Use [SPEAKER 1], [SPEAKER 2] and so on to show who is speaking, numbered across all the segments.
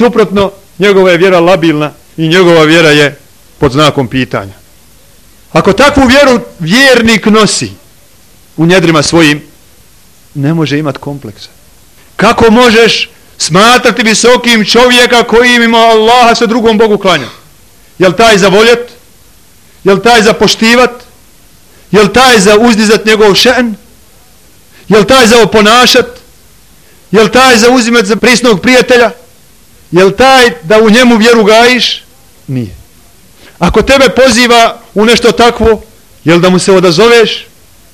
[SPEAKER 1] Suprotno, njegova je vjera labilna i njegova vjera je pod znakom pitanja. Ako takvu vjeru vjernik nosi u njedrima svojim, ne može imat kompleksa. Kako možeš smatrati visokim čovjeka koji ima Allaha sa drugom Bogu klanja? Jel taj za voljet? Jel taj za poštivat? Jel taj za uzdizat njegov šen? Jel taj za oponašat? Jel taj za uzimat za prisnog prijatelja? Jel taj da u njemu vjeru gajiš? Nije. Ako tebe poziva u nešto takvo, jel da mu se odazoveš?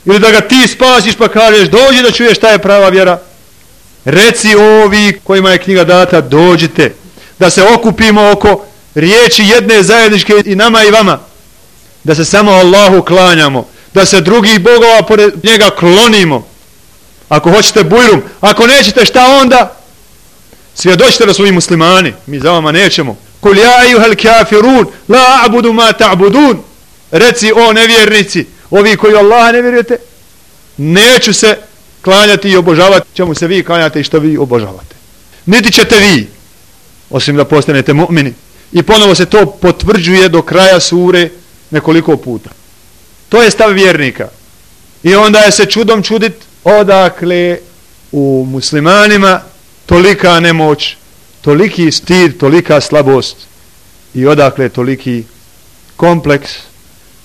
[SPEAKER 1] Ili da ga ti spasiš pa kažeš dođi da čuješ šta je prava vjera? Reci ovi kojima je knjiga data, dođite da se okupimo oko riječi jedne zajedničke i nama i vama. Da se samo Allahu klanjamo. Da se drugih bogova pored njega klonimo. Ako hoćete bujrum, ako nećete šta onda? Svjedočite da smo i muslimani. Mi za vama nećemo. Kul ja ejuhel kafirun, la abudu ma ta'budun. Reci o nevjernici, ovi koji Allaha ne vjerujete, neću se klanjati i obožavati čemu se vi klanjate i što vi obožavate. Niti ćete vi, osim da postanete mu'mini. I ponovo se to potvrđuje do kraja sure nekoliko puta. To je stav vjernika. I onda je se čudom čudit odakle u muslimanima tolika nemoć, toliki stid, tolika slabost i odakle toliki kompleks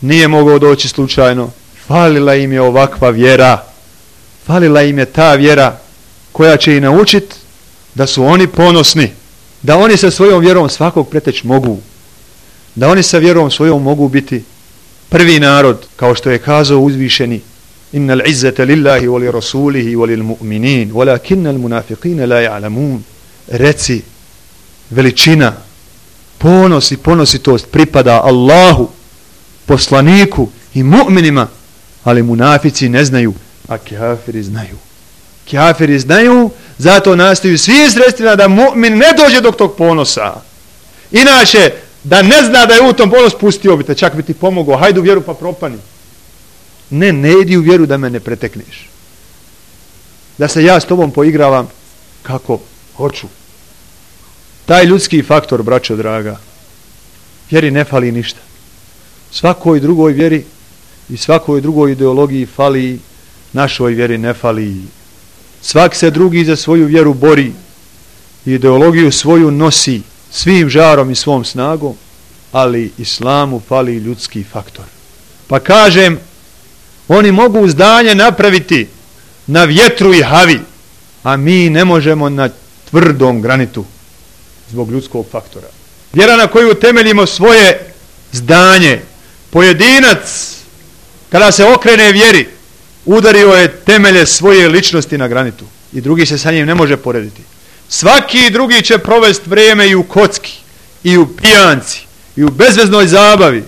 [SPEAKER 1] nije mogao doći slučajno. Falila im je ovakva vjera. Falila im je ta vjera koja će i naučit da su oni ponosni. Da oni sa svojom vjerom svakog preteć mogu. Da oni sa vjerom svojom mogu biti prvi narod, kao što je kazao uzvišeni إن العزة lillahi wa li rasulihi wa lil mu'minin walakinna al la ya'lamun. Reci veličina ponos i ponositost pripada Allahu poslaniku i mu'minima ali munafici ne znaju a kafiri znaju. Kafiri znaju zato nastaju svi sredstvima da mu'min ne dođe do tog ponosa. Inače da ne zna da je u tom ponos pustio bi te čak bi ti pomogao. Hajdu vjeru pa propani ne, ne idi u vjeru da me ne pretekneš. Da se ja s tobom poigravam kako hoću. Taj ljudski faktor braćo draga vjeri ne fali ništa. Svakoj drugoj vjeri i svakoj drugoj ideologiji fali našoj vjeri ne fali. Svak se drugi za svoju vjeru bori ideologiju svoju nosi svim žarom i svom snagom ali islamu fali ljudski faktor. Pa kažem oni mogu zdanje napraviti na vjetru i havi a mi ne možemo na tvrdom granitu zbog ljudskog faktora. Vjera na koju temeljimo svoje zdanje. Pojedinac kada se okrene vjeri udario je temelje svoje ličnosti na granitu i drugi se sa njim ne može porediti. Svaki drugi će provest vrijeme i u kocki i u pijanci i u bezveznoj zabavi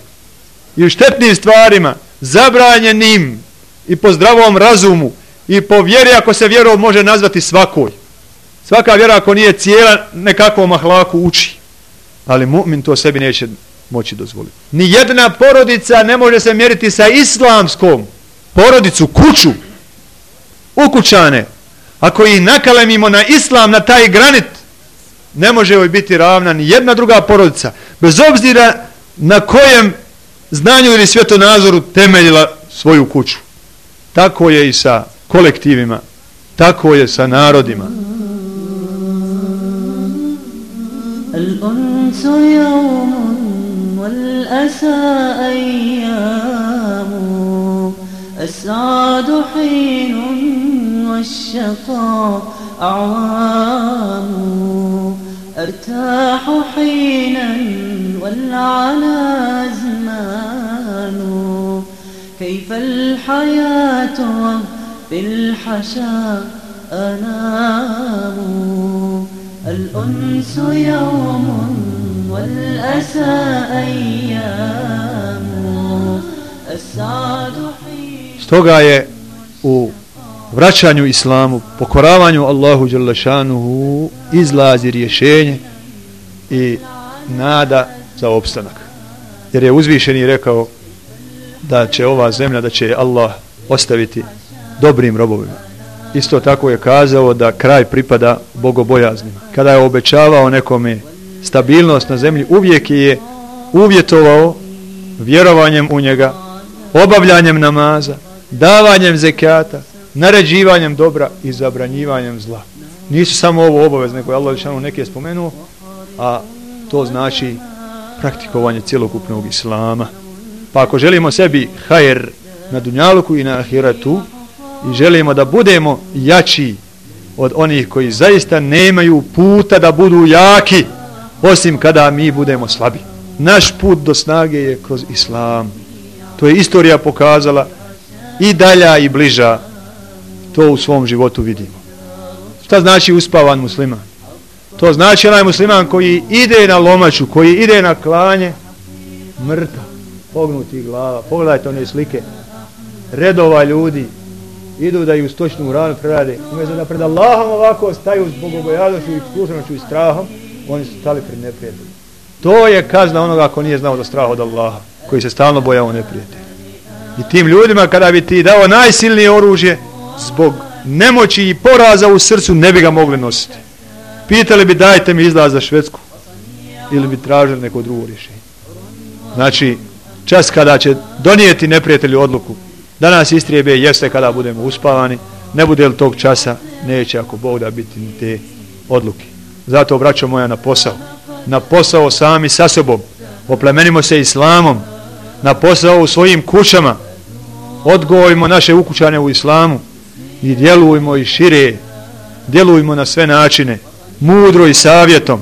[SPEAKER 1] i u štetnim stvarima zabranjenim i po zdravom razumu i po vjeri ako se vjerom može nazvati svakoj svaka vjera ako nije cijela nekakvom ahlaku uči ali mu'min to sebi neće moći dozvoliti. Ni jedna porodica ne može se mjeriti sa islamskom porodicu, kuću, ukućane. Ako ih nakalemimo na islam, na taj granit, ne može joj biti ravna ni jedna druga porodica. Bez obzira na kojem znanju ili svjetonazoru temeljila svoju kuću. Tako je i sa kolektivima, tako je sa narodima. الأنس يوم والأسى أيام السعد حين والشقاء أعوام أرتاح حينا والعلا زمان كيف الحياة في الحشا أنام الأنس يوم والأسى أيام السعد Stoga je u vraćanju islamu, pokoravanju Allahu Đalešanuhu izlazi rješenje i nada za opstanak. Jer je uzvišeni rekao da će ova zemlja, da će Allah ostaviti dobrim robovima. isto tako je kazao da kraj pripada bogobojaznima. Kada je obećavao nekome stabilnost na zemlji, uvijek je uvjetovao vjerovanjem u njega, obavljanjem namaza, davanjem zekata, naređivanjem dobra i zabranjivanjem zla. Nisu samo ovo obavezne koje Allah Žešanu neke spomenuo, a to znači praktikovanje cijelokupnog islama. Pa ako želimo sebi hajer na dunjaluku i na ahiratu i želimo da budemo jači od onih koji zaista nemaju puta da budu jaki osim kada mi budemo slabi. Naš put do snage je kroz islam. To je istorija pokazala i dalja i bliža to u svom životu vidimo. Šta znači uspavan musliman? To znači onaj musliman koji ide na lomaču, koji ide na klanje, mrtav, pognuti glava. Pogledajte one slike. Redova ljudi idu da ju stočnu ranu prerade. Umesto da pred Allahom ovako staju zbog bogobojadnošću i slušanoću i strahom, oni su stali pred neprijateljem. To je kazna onoga ko nije znao da strah od Allaha, koji se stalno bojao neprijatelja. I tim ljudima kada bi ti dao najsilnije oružje, zbog nemoći i poraza u srcu ne bi ga mogli nositi. Pitali bi dajte mi izlaz za Švedsku ili bi tražili neko drugo rješenje. Znači, čas kada će donijeti neprijatelju odluku da nas istrijebe jeste kada budemo uspavani, ne bude li tog časa, neće ako Bog da biti ni te odluke. Zato vraćam moja na posao. Na posao sami sa sobom. Oplemenimo se islamom. Na posao u svojim kućama. Odgojimo naše ukućane u islamu i djelujmo i šire. Djelujmo na sve načine. Mudro i savjetom.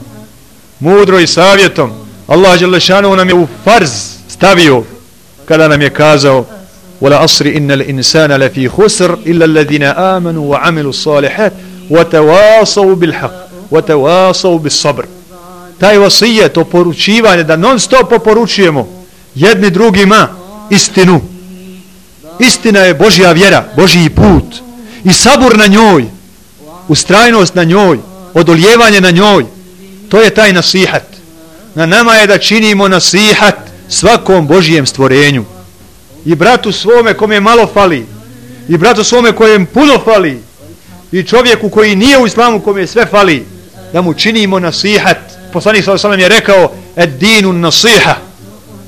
[SPEAKER 1] Mudro i savjetom. Allah Đelešanu nam je u farz stavio kada nam je kazao ولا أصر إن الإنسان لفي خسر إلا الذين آمنوا وعملوا الصالحات وتواصوا بالحق وتواصوا بالصبر taj vasije, to poručivanje, da non stop poručujemo jedni drugima istinu. Istina je Božja vjera, Božji put. I sabur na njoj, ustrajnost na njoj, odoljevanje na njoj, to je taj nasihat. Na nama je da činimo nasihat svakom Božijem stvorenju. I bratu svome kome malo fali, i bratu svome kojem puno fali, i čovjeku koji nije u islamu kome sve fali, da mu činimo nasihat. Poslanik sallallahu alejhi je rekao, ed dinu nasiha.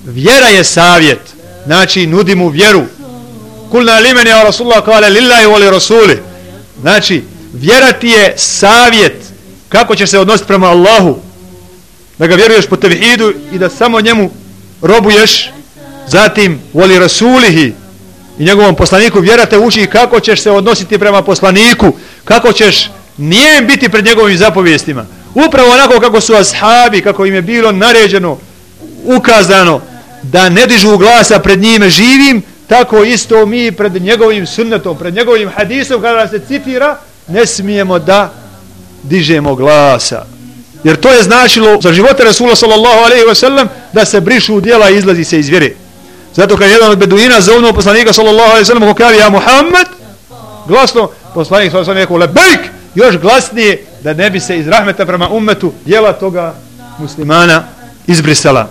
[SPEAKER 1] Vjera je savjet. Znači, nudi mu vjeru. Kulna limen a Rasulullah kale lillahi voli Rasuli. Znači, vjera ti je savjet kako ćeš se odnositi prema Allahu. Da ga vjeruješ po tevhidu i da samo njemu robuješ. Zatim, voli Rasulihi i njegovom poslaniku vjera te uči kako ćeš se odnositi prema poslaniku. Kako ćeš nijem biti pred njegovim zapovjestima. Upravo onako kako su ashabi, kako im je bilo naređeno, ukazano, da ne dižu glasa pred njime živim, tako isto mi pred njegovim sunnetom, pred njegovim hadisom, kada se citira, ne smijemo da dižemo glasa. Jer to je značilo za živote Rasula sallallahu alaihi wa sallam da se brišu djela dijela i izlazi se iz vjere. Zato kad jedan od beduina zovnuo poslanika sallallahu alaihi wa sallam ko kaže ja Muhammed, glasno poslanik sallallahu alaihi wa sallam rekao lebejk, još glasnije da ne bi se iz rahmeta prema ummetu dijela toga muslimana izbrisala.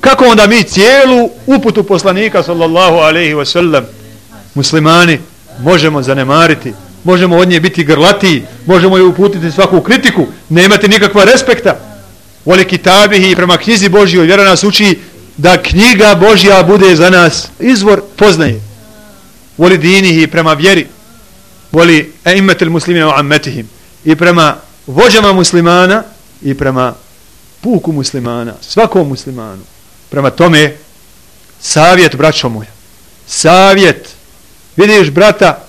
[SPEAKER 1] Kako onda mi cijelu uputu poslanika sallallahu alaihi wa sallam muslimani možemo zanemariti, možemo od nje biti grlatiji, možemo je uputiti svaku kritiku, ne imate nikakva respekta. Voli kitabihi prema knjizi Božjoj, vjera nas uči da knjiga Božja bude za nas izvor poznaje. Voli dinihi prema vjeri, voli imetel muslimina u ammetihim i prema vođama muslimana i prema puku muslimana, svakom muslimanu. Prema tome, savjet, braćo moja, savjet, vidiš brata,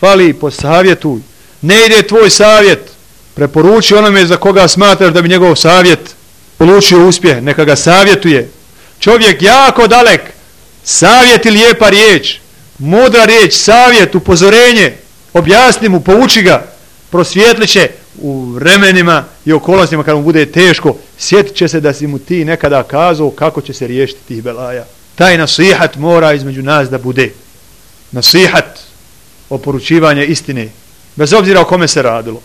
[SPEAKER 1] fali po savjetu, ne ide tvoj savjet, preporuči onome za koga smatraš da bi njegov savjet polučio uspjeh, neka ga savjetuje. Čovjek jako dalek, savjet ili lijepa riječ, mudra riječ, savjet, upozorenje, objasni mu, pouči ga, prosvjetlit će u vremenima i okolnostima kada mu bude teško, sjetit će se da si mu ti nekada kazao kako će se riješiti tih belaja. Taj nasihat mora između nas da bude. Nasihat, oporučivanje istine, bez obzira o kome se radilo.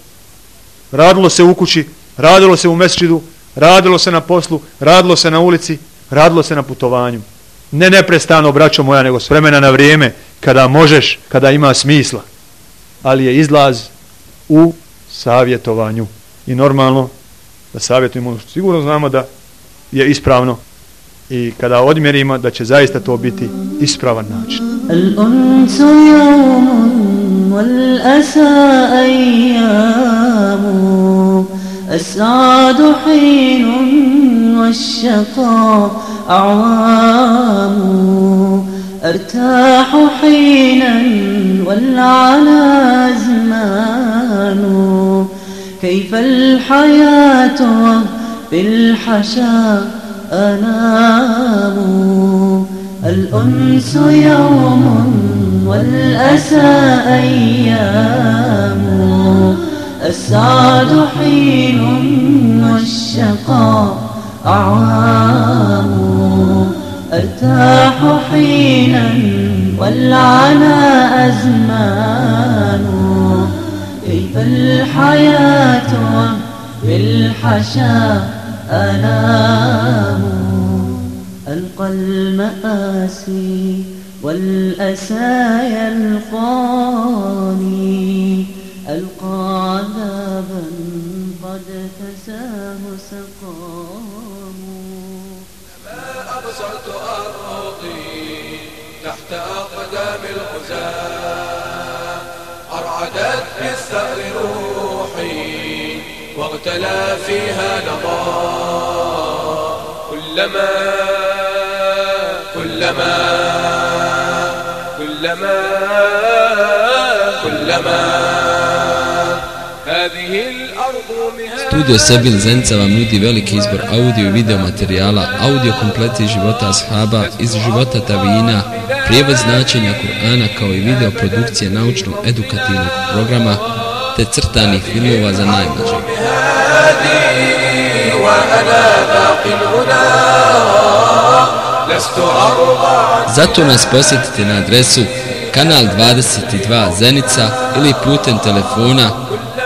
[SPEAKER 1] Radilo se u kući, radilo se u mesčidu, radilo se na poslu, radilo se na ulici, radilo se na putovanju. Ne neprestano, braćo moja, nego s vremena na vrijeme, kada možeš, kada ima smisla. ali je izlaz u savjetovanju i normalno da savjetujemo sigurno znamo da je ispravno i kada odmjerimo da će zaista to biti ispravan način.
[SPEAKER 2] الأنس حين والشقاء أعوام أرتاح حينا والعلا زمان كيف الحياة بالحشا أنام الأنس يوم والأسى أيام. السعد حين والشقاء أعوام. أرتاح حينا والعنا أزمان. كيف الحياة بالحشا أنام ألقى المآسي والأسى يلقاني ألقى عذابا قد فساه سقام.
[SPEAKER 3] ما أبصرت أرضي تحت أقدام الغزاة أرعدت بالثأر روحي واغتلى فيها نضا كلما كلما كلما كلما هذه الأرض مهاد
[SPEAKER 4] Studio Sebil Zenica vam nudi veliki izbor audio i video materijala, audio kompleti iz života ashaba, iz života tavina, prijevod značenja Kur'ana kao i video produkcije naučno-edukativnog programa te crtanih filmova za najmlađe.
[SPEAKER 3] هادي وأنا باق هنا لست أرضى عن
[SPEAKER 4] Zato nas posjetite na adresu kanal 22 Zenica ili putem telefona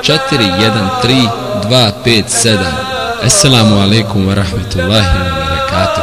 [SPEAKER 4] 413 257. Assalamu alaikum wa rahmatullahi wa barakatuh.